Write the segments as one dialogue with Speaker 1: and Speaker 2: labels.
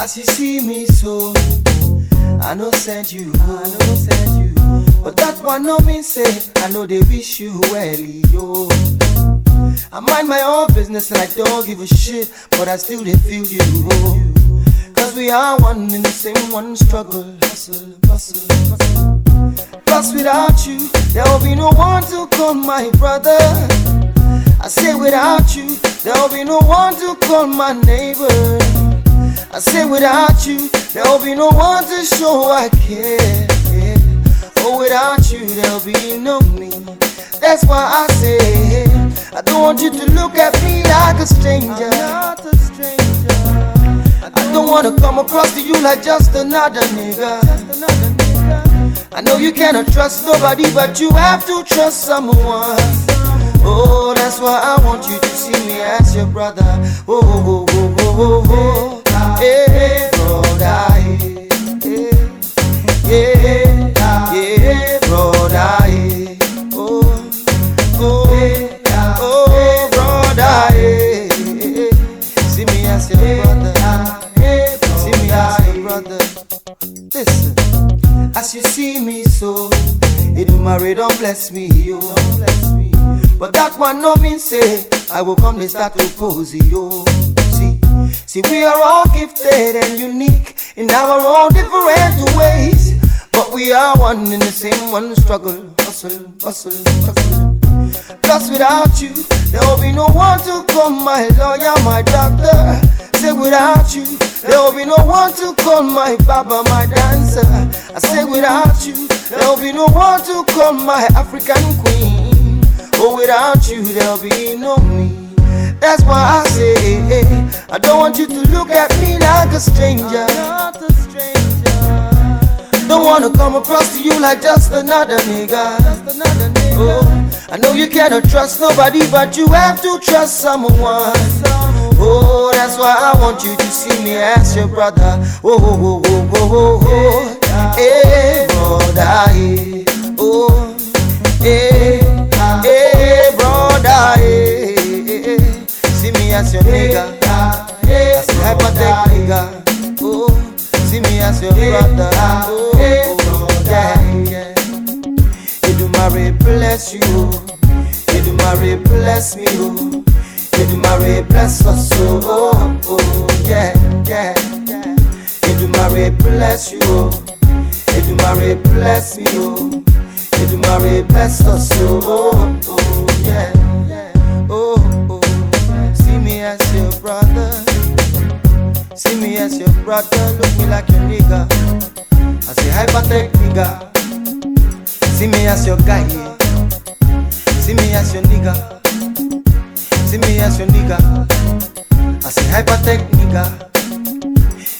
Speaker 1: As you see me so. I know send, you. I know send you, But that one no mean say I know they wish you well, yo. I mind my own business and I don't give a shit, but I still they feel you. Cause we are one in the same one struggle. Hustle, hustle, hustle. Plus without you, there will be no one to call my brother. I say without you, there will be no one to call my neighbor. I say without you, there will be no one to show I care. Oh, without you, there'll be no me. That's why I say, I don't want you to look at me like a stranger. A stranger. I don't wanna come across to you like just another nigga. I know you cannot trust nobody, but you have to trust someone. Oh, that's why I want you to see me as your brother. Oh, oh, oh, oh, oh, oh, oh. Hey, brother. Brother. Eh. Oh, oh, eh, yeah. Oh, oh, oh, brother. yeah. See me as your brother. See me as your brother. Listen, as you see me so, Edumare don't bless me, yo. But that one no mean say I will come and start to pose, yo. See, see we are all gifted and unique in our own different we are one in the same one struggle, hustle, hustle, hustle. Plus without you, there will be no one to call my lawyer, my doctor. Say without you, there will be no one to call my baba, my dancer. I say without you, there will be no one to call my African queen. Oh, without you, there'll be no me. That's why I say, I don't want you to look at me like a stranger. Don't wanna come across to you like just another nigga. Oh, I know you cannot trust nobody, but you have to trust someone. Oh, that's why I want you to see me as your brother. Oh, oh, oh, oh, oh, oh, oh. Hey, brother. hey. Oh, hey, hey, brother. hey, hey, hey. See me as your nigga. Bless you. Edumare bless me. Oh. Edumare bless us. Oh, oh, oh, yeah, yeah. Edumare bless you. Oh. Edumare bless me. Oh. Edumare bless us. Oh, oh, oh, yeah. Oh, oh. See me as your brother. See me as your brother. Look me like your nigga. I say hypertech nigga. See me as your guy, yeah. See me as your nigga. See me as your nigga. As a hypertech nigga.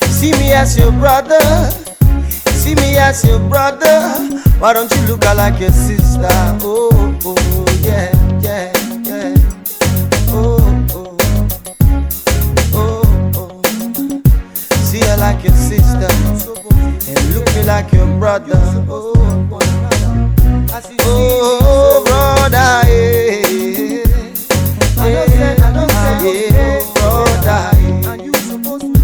Speaker 1: See me as your brother. See me as your brother. Why don't you look like your sister? Oh, oh, yeah, yeah, yeah. Oh, oh, oh, oh. See her like your sister. And look me like your brother. Oh.